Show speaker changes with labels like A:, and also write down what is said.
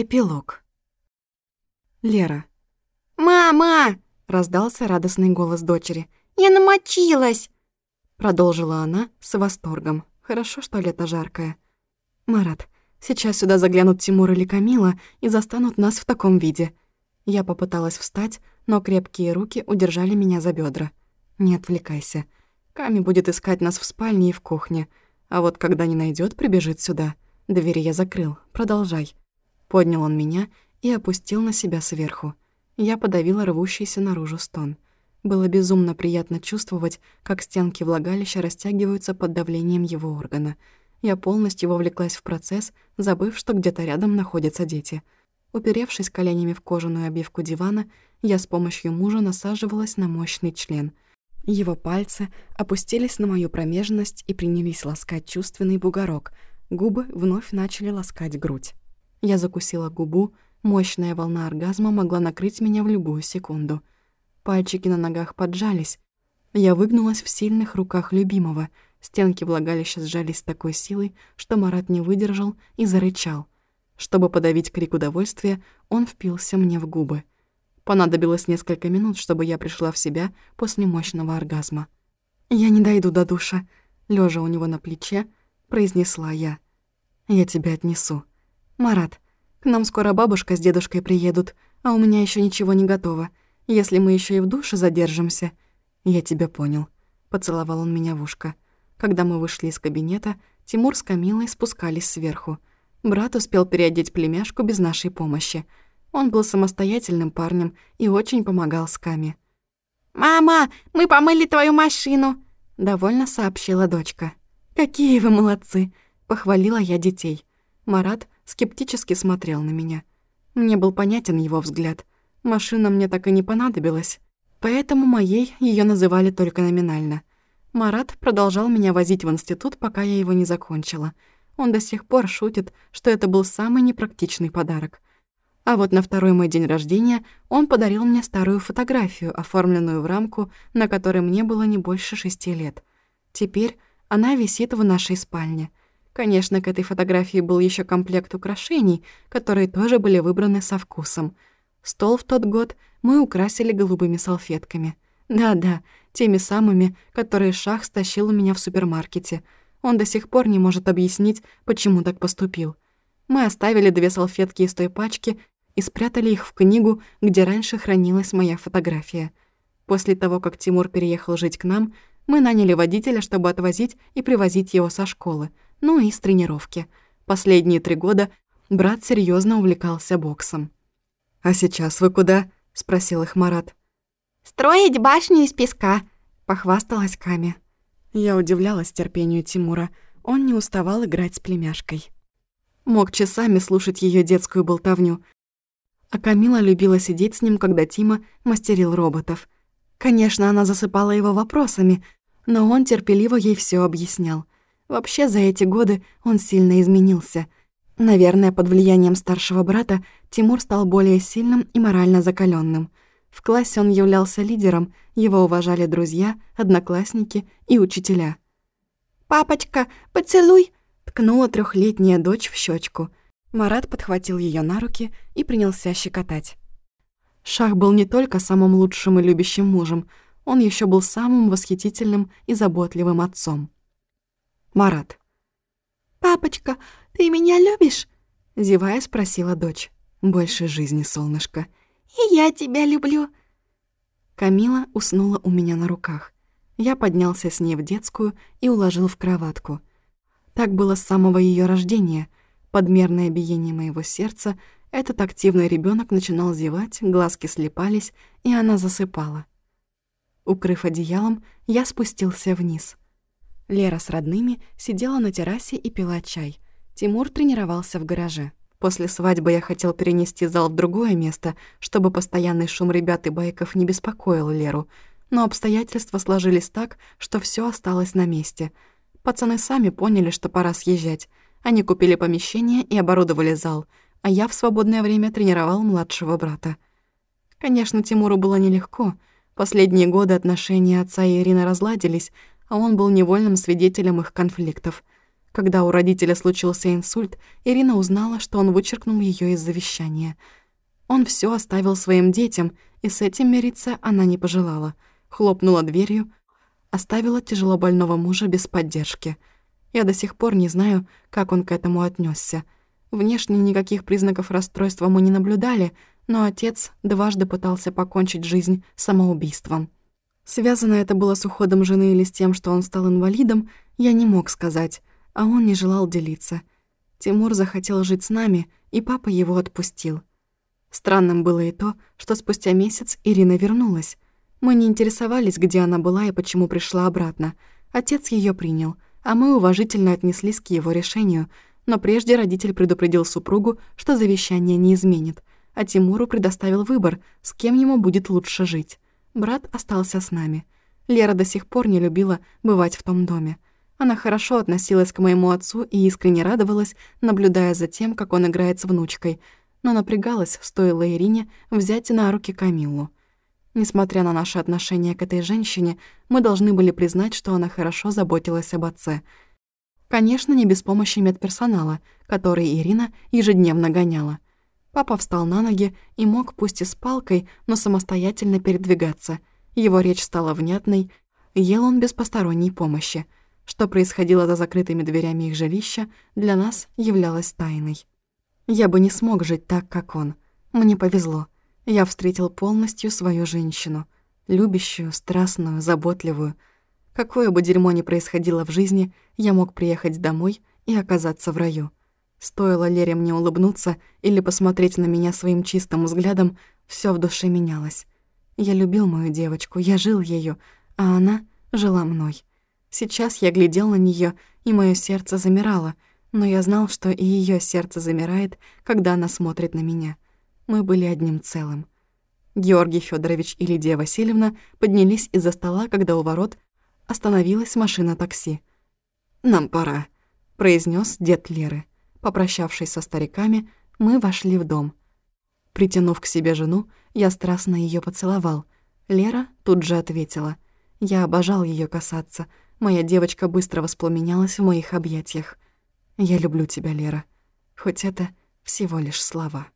A: Эпилог. Лера.
B: «Мама!»
A: — раздался радостный голос дочери.
B: «Я намочилась!»
A: Продолжила она с восторгом. Хорошо, что лето жаркое. «Марат, сейчас сюда заглянут Тимур или Камила и застанут нас в таком виде». Я попыталась встать, но крепкие руки удержали меня за бедра. «Не отвлекайся. Ками будет искать нас в спальне и в кухне. А вот когда не найдет, прибежит сюда. Двери я закрыл. Продолжай». Поднял он меня и опустил на себя сверху. Я подавила рвущийся наружу стон. Было безумно приятно чувствовать, как стенки влагалища растягиваются под давлением его органа. Я полностью вовлеклась в процесс, забыв, что где-то рядом находятся дети. Уперевшись коленями в кожаную обивку дивана, я с помощью мужа насаживалась на мощный член. Его пальцы опустились на мою промежность и принялись ласкать чувственный бугорок. Губы вновь начали ласкать грудь. Я закусила губу, мощная волна оргазма могла накрыть меня в любую секунду. Пальчики на ногах поджались. Я выгнулась в сильных руках любимого. Стенки влагалища сжались с такой силой, что Марат не выдержал и зарычал. Чтобы подавить крик удовольствия, он впился мне в губы. Понадобилось несколько минут, чтобы я пришла в себя после мощного оргазма. «Я не дойду до душа», — лежа у него на плече, произнесла я. «Я тебя отнесу». «Марат, к нам скоро бабушка с дедушкой приедут, а у меня еще ничего не готово. Если мы еще и в душе задержимся...» «Я тебя понял», — поцеловал он меня в ушко. Когда мы вышли из кабинета, Тимур с Камилой спускались сверху. Брат успел переодеть племяшку без нашей помощи. Он был самостоятельным парнем и очень помогал с Ками.
B: «Мама, мы помыли твою машину!»
A: — довольно сообщила дочка. «Какие вы молодцы!» — похвалила я детей. Марат скептически смотрел на меня. Мне был понятен его взгляд. Машина мне так и не понадобилась, поэтому моей ее называли только номинально. Марат продолжал меня возить в институт, пока я его не закончила. Он до сих пор шутит, что это был самый непрактичный подарок. А вот на второй мой день рождения он подарил мне старую фотографию, оформленную в рамку, на которой мне было не больше шести лет. Теперь она висит в нашей спальне. Конечно, к этой фотографии был еще комплект украшений, которые тоже были выбраны со вкусом. Стол в тот год мы украсили голубыми салфетками. Да-да, теми самыми, которые Шах стащил у меня в супермаркете. Он до сих пор не может объяснить, почему так поступил. Мы оставили две салфетки из той пачки и спрятали их в книгу, где раньше хранилась моя фотография. После того, как Тимур переехал жить к нам, мы наняли водителя, чтобы отвозить и привозить его со школы — ну и с тренировки. Последние три года брат серьезно увлекался боксом. «А сейчас вы куда?» — спросил их Марат.
B: «Строить башню из песка», — похвасталась Ками.
A: Я удивлялась терпению Тимура. Он не уставал играть с племяшкой. Мог часами слушать ее детскую болтовню. А Камила любила сидеть с ним, когда Тима мастерил роботов. Конечно, она засыпала его вопросами, но он терпеливо ей все объяснял — Вообще за эти годы он сильно изменился. Наверное, под влиянием старшего брата Тимур стал более сильным и морально закаленным. В классе он являлся лидером, его уважали друзья, одноклассники и учителя.
B: «Папочка, поцелуй!»
A: — ткнула трехлетняя дочь в щечку. Марат подхватил ее на руки и принялся щекотать. Шах был не только самым лучшим и любящим мужем, он еще был самым восхитительным и заботливым отцом. Марат.
B: «Папочка, ты меня любишь?»
A: Зевая спросила дочь. «Больше жизни, солнышко».
B: «И я тебя люблю».
A: Камила уснула у меня на руках. Я поднялся с ней в детскую и уложил в кроватку. Так было с самого ее рождения. Подмерное биение моего сердца, этот активный ребенок начинал зевать, глазки слепались, и она засыпала. Укрыв одеялом, я спустился вниз — Лера с родными сидела на террасе и пила чай. Тимур тренировался в гараже. После свадьбы я хотел перенести зал в другое место, чтобы постоянный шум ребят и байков не беспокоил Леру. Но обстоятельства сложились так, что все осталось на месте. Пацаны сами поняли, что пора съезжать. Они купили помещение и оборудовали зал, а я в свободное время тренировал младшего брата. Конечно, Тимуру было нелегко. Последние годы отношения отца и Ирины разладились, а он был невольным свидетелем их конфликтов. Когда у родителя случился инсульт, Ирина узнала, что он вычеркнул ее из завещания. Он все оставил своим детям, и с этим мириться она не пожелала. Хлопнула дверью, оставила тяжелобольного мужа без поддержки. Я до сих пор не знаю, как он к этому отнесся. Внешне никаких признаков расстройства мы не наблюдали, но отец дважды пытался покончить жизнь самоубийством. Связано это было с уходом жены или с тем, что он стал инвалидом, я не мог сказать, а он не желал делиться. Тимур захотел жить с нами, и папа его отпустил. Странным было и то, что спустя месяц Ирина вернулась. Мы не интересовались, где она была и почему пришла обратно. Отец ее принял, а мы уважительно отнеслись к его решению, но прежде родитель предупредил супругу, что завещание не изменит, а Тимуру предоставил выбор, с кем ему будет лучше жить. Брат остался с нами. Лера до сих пор не любила бывать в том доме. Она хорошо относилась к моему отцу и искренне радовалась, наблюдая за тем, как он играет с внучкой, но напрягалась, стоило Ирине взять на руки Камиллу. Несмотря на наше отношение к этой женщине, мы должны были признать, что она хорошо заботилась об отце. Конечно, не без помощи медперсонала, который Ирина ежедневно гоняла. Папа встал на ноги и мог, пусть и с палкой, но самостоятельно передвигаться. Его речь стала внятной, ел он без посторонней помощи. Что происходило за закрытыми дверями их жилища, для нас являлось тайной. Я бы не смог жить так, как он. Мне повезло. Я встретил полностью свою женщину. Любящую, страстную, заботливую. Какое бы дерьмо ни происходило в жизни, я мог приехать домой и оказаться в раю. Стоило Лере мне улыбнуться или посмотреть на меня своим чистым взглядом, все в душе менялось. Я любил мою девочку, я жил ею, а она жила мной. Сейчас я глядел на нее, и мое сердце замирало, но я знал, что и ее сердце замирает, когда она смотрит на меня. Мы были одним целым. Георгий Федорович и Лидия Васильевна поднялись из-за стола, когда у ворот остановилась машина такси. «Нам пора», — произнес дед Леры. Попрощавшись со стариками, мы вошли в дом. Притянув к себе жену, я страстно ее поцеловал. Лера тут же ответила. Я обожал ее касаться. Моя девочка быстро воспламенялась в моих объятиях. «Я люблю тебя, Лера. Хоть это всего лишь слова».